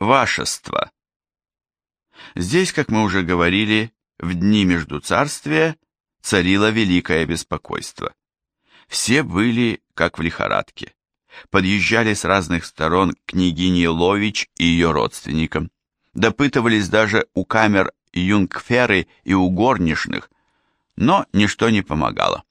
Вашество. Здесь, как мы уже говорили, в дни между царствия царило великое беспокойство. Все были как в лихорадке. Подъезжали с разных сторон княгини Лович и ее родственникам. Допытывались даже у камер юнгферы и у горничных, но ничто не помогало.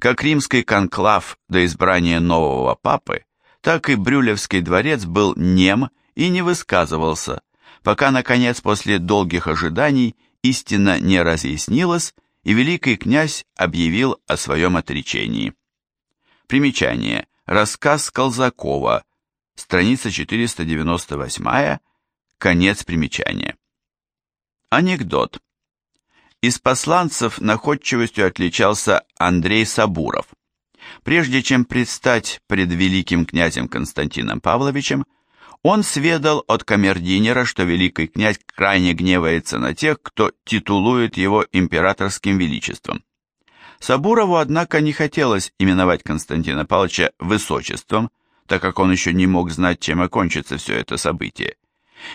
Как римский конклав до избрания нового папы, так и Брюлевский дворец был нем и не высказывался, пока, наконец, после долгих ожиданий истина не разъяснилась, и великий князь объявил о своем отречении. Примечание. Рассказ Колзакова. Страница 498. Конец примечания. Анекдот. Из посланцев находчивостью отличался Андрей Сабуров. Прежде чем предстать пред великим князем Константином Павловичем, он сведал от камердинера, что великий князь крайне гневается на тех, кто титулует его императорским величеством. Сабурову, однако, не хотелось именовать Константина Павловича высочеством, так как он еще не мог знать, чем окончится все это событие.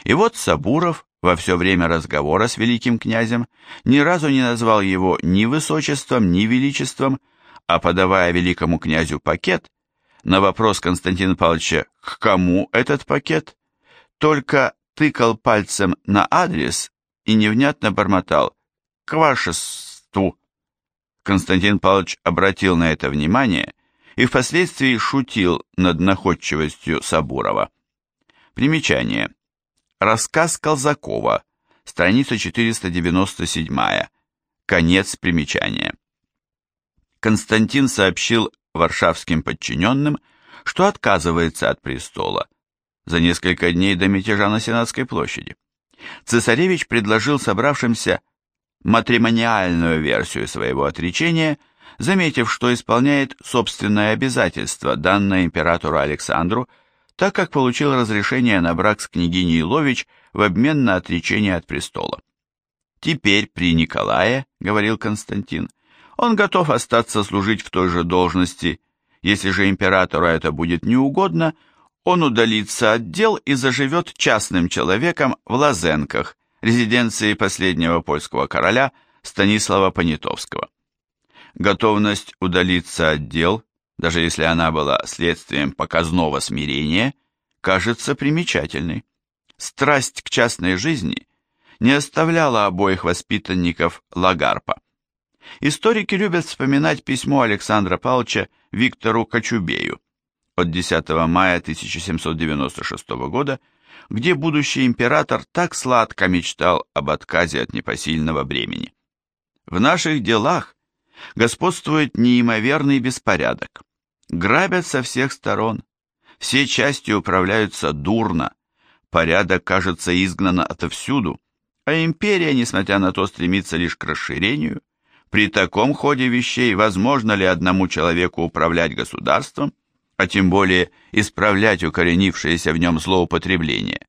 И вот Сабуров во все время разговора с великим князем ни разу не назвал его ни высочеством, ни величеством, а подавая великому князю пакет, на вопрос Константина Павловича, к кому этот пакет, только тыкал пальцем на адрес и невнятно бормотал «к вашеству». Константин Павлович обратил на это внимание и впоследствии шутил над находчивостью Сабурова. Примечание. Рассказ Колзакова, страница 497, конец примечания. Константин сообщил варшавским подчиненным, что отказывается от престола за несколько дней до мятежа на Сенатской площади. Цесаревич предложил собравшимся матримониальную версию своего отречения, заметив, что исполняет собственное обязательство, данное императору Александру, так как получил разрешение на брак с княгиней Лович в обмен на отречение от престола. «Теперь при Николае, — говорил Константин, он готов остаться служить в той же должности. Если же императору это будет неугодно, он удалится от дел и заживет частным человеком в Лазенках, резиденции последнего польского короля Станислава Понятовского. Готовность удалиться от дел, даже если она была следствием показного смирения, кажется примечательной. Страсть к частной жизни не оставляла обоих воспитанников Лагарпа. Историки любят вспоминать письмо Александра Павловича Виктору Кочубею от 10 мая 1796 года, где будущий император так сладко мечтал об отказе от непосильного бремени. В наших делах господствует неимоверный беспорядок. Грабят со всех сторон, все части управляются дурно, порядок, кажется, изгнан отовсюду, а империя, несмотря на то, стремится лишь к расширению, при таком ходе вещей возможно ли одному человеку управлять государством, а тем более исправлять укоренившееся в нем злоупотребление?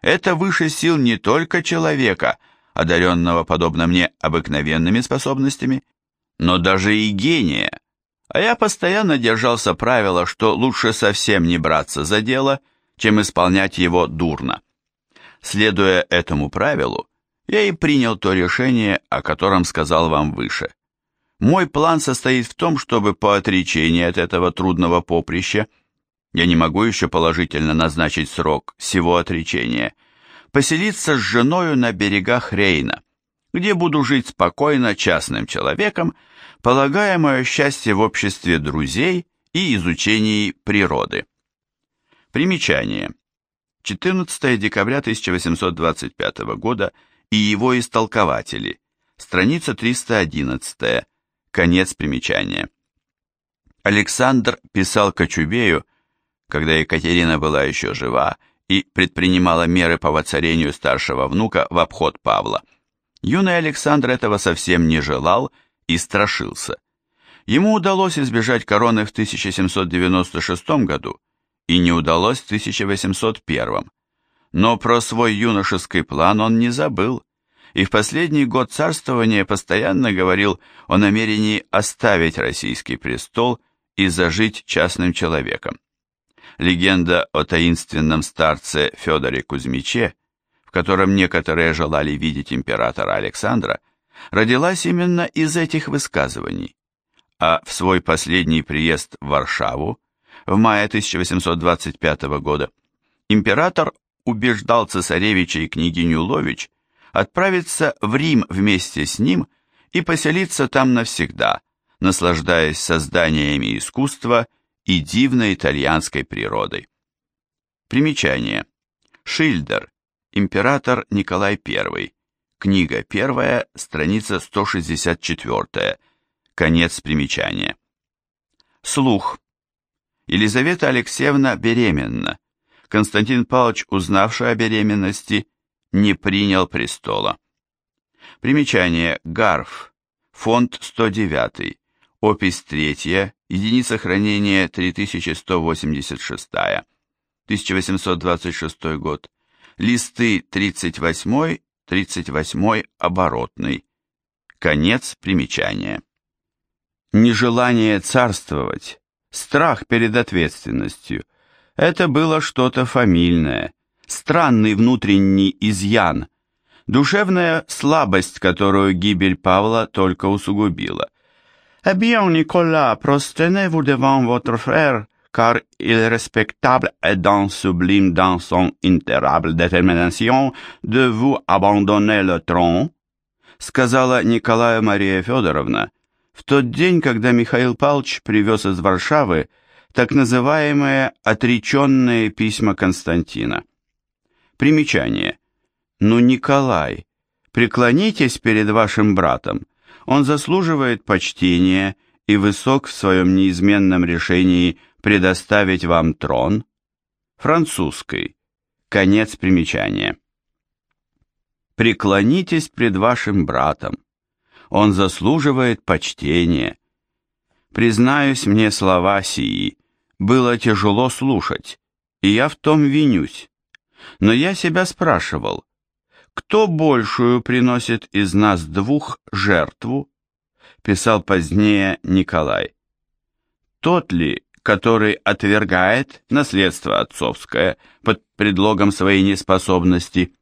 Это выше сил не только человека, одаренного, подобно мне, обыкновенными способностями, но даже и гения. А я постоянно держался правила, что лучше совсем не браться за дело, чем исполнять его дурно. Следуя этому правилу, я и принял то решение, о котором сказал вам выше. Мой план состоит в том, чтобы по отречении от этого трудного поприща, я не могу еще положительно назначить срок всего отречения, поселиться с женою на берегах Рейна, где буду жить спокойно частным человеком, полагая мое счастье в обществе друзей и изучении природы. Примечание. 14 декабря 1825 года и его истолкователи. Страница 311. Конец примечания. Александр писал Кочубею, когда Екатерина была еще жива и предпринимала меры по воцарению старшего внука в обход Павла. Юный Александр этого совсем не желал и страшился. Ему удалось избежать короны в 1796 году и не удалось в 1801. Но про свой юношеский план он не забыл, и в последний год царствования постоянно говорил о намерении оставить российский престол и зажить частным человеком. Легенда о таинственном старце Федоре Кузьмиче, в котором некоторые желали видеть императора Александра, родилась именно из этих высказываний. А в свой последний приезд в Варшаву в мае 1825 года император убеждал цесаревича и княгиню Лович отправиться в Рим вместе с ним и поселиться там навсегда, наслаждаясь созданиями искусства и дивной итальянской природой. Примечание. Шильдер. Император Николай I. Книга 1, страница 164. Конец примечания. Слух. Елизавета Алексеевна беременна. Константин Павлович, узнавший о беременности, не принял престола. Примечание. Гарф. Фонд 109. Опись 3. Единица хранения 3186. 1826 год. Листы 38, 38 оборотный. Конец примечания. Нежелание царствовать, страх перед ответственностью – это было что-то фамильное, странный внутренний изъян, душевная слабость, которую гибель Павла только усугубила. «Eh bien, Nicolas, prosternez-vous devant votre frère, car il est respectable et dans sublime dans son intérable détermination de vous abandonner le trône», сказала Николая Мария Федоровна. В тот день, когда Михаил Павлович привез из Варшавы так называемые отреченные письма Константина. Примечание. «Ну, Николай, преклонитесь перед вашим братом, он заслуживает почтения и высок в своем неизменном решении предоставить вам трон». Французской. Конец примечания. «Преклонитесь пред вашим братом, он заслуживает почтения». Признаюсь мне слова сии, было тяжело слушать, и я в том винюсь. Но я себя спрашивал, кто большую приносит из нас двух жертву? Писал позднее Николай. Тот ли, который отвергает наследство отцовское под предлогом своей неспособности,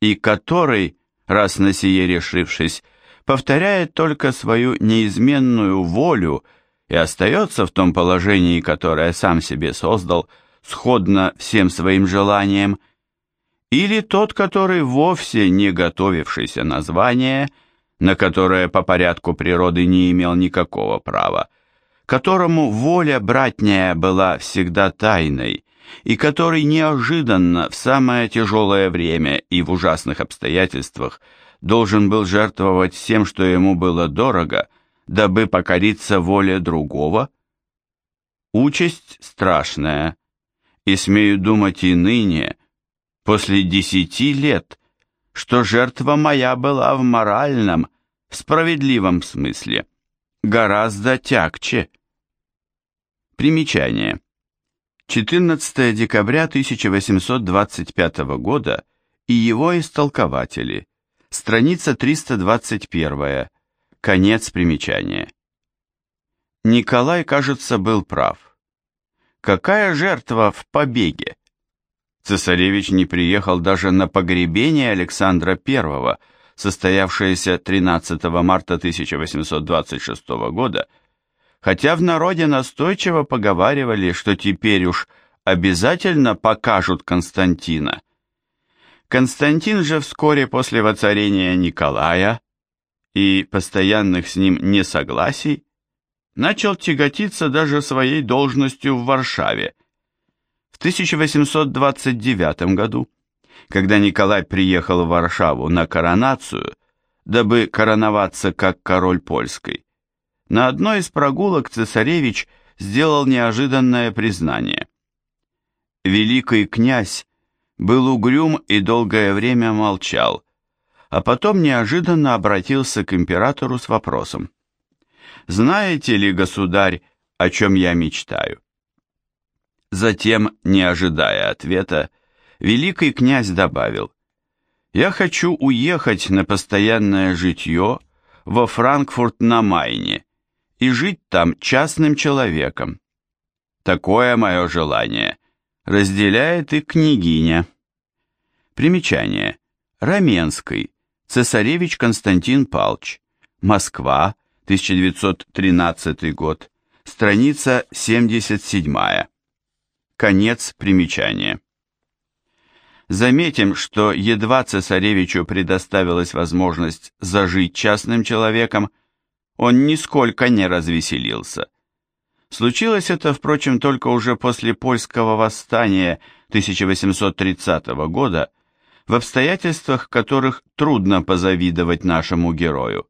и который, раз на сие решившись, повторяет только свою неизменную волю и остается в том положении, которое сам себе создал, сходно всем своим желаниям, или тот, который вовсе не готовившийся на звание, на которое по порядку природы не имел никакого права, которому воля братняя была всегда тайной, и который неожиданно в самое тяжелое время и в ужасных обстоятельствах должен был жертвовать всем, что ему было дорого, дабы покориться воле другого? Участь страшная, и смею думать и ныне, после десяти лет, что жертва моя была в моральном, справедливом смысле, гораздо тягче. Примечание. 14 декабря 1825 года и его истолкователи. Страница 321. Конец примечания. Николай, кажется, был прав. Какая жертва в побеге? Цесаревич не приехал даже на погребение Александра I, состоявшееся 13 марта 1826 года, хотя в народе настойчиво поговаривали, что теперь уж обязательно покажут Константина. Константин же вскоре после воцарения Николая и постоянных с ним несогласий начал тяготиться даже своей должностью в Варшаве. В 1829 году, когда Николай приехал в Варшаву на коронацию, дабы короноваться как король польской, на одной из прогулок цесаревич сделал неожиданное признание. Великий князь был угрюм и долгое время молчал, а потом неожиданно обратился к императору с вопросом. «Знаете ли, государь, о чем я мечтаю?» Затем, не ожидая ответа, великий князь добавил, «Я хочу уехать на постоянное житье во Франкфурт на Майне и жить там частным человеком. Такое мое желание, разделяет и княгиня. Примечание. Раменский, цесаревич Константин Палч, Москва, 1913 год, страница 77. Конец примечания. Заметим, что едва цесаревичу предоставилась возможность зажить частным человеком, он нисколько не развеселился. Случилось это, впрочем, только уже после польского восстания 1830 года, в обстоятельствах которых трудно позавидовать нашему герою.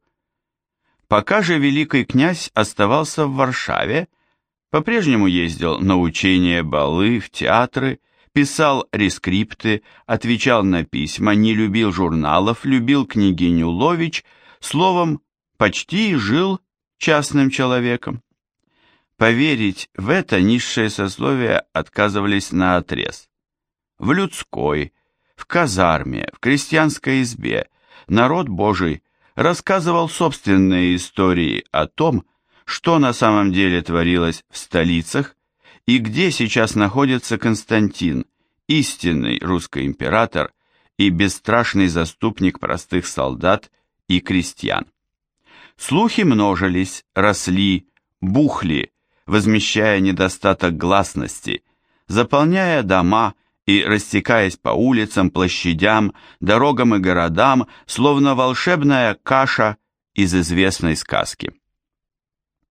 Пока же великий князь оставался в Варшаве, по-прежнему ездил на учения, балы, в театры, писал рескрипты, отвечал на письма, не любил журналов, любил княгиню Лович, словом, почти жил частным человеком. Поверить в это низшее сословие отказывались на отрез. В людской, в казарме, в крестьянской избе народ Божий рассказывал собственные истории о том, что на самом деле творилось в столицах и где сейчас находится Константин, истинный русский император и бесстрашный заступник простых солдат и крестьян. Слухи множились, росли, бухли, возмещая недостаток гласности, заполняя дома и растекаясь по улицам, площадям, дорогам и городам, словно волшебная каша из известной сказки.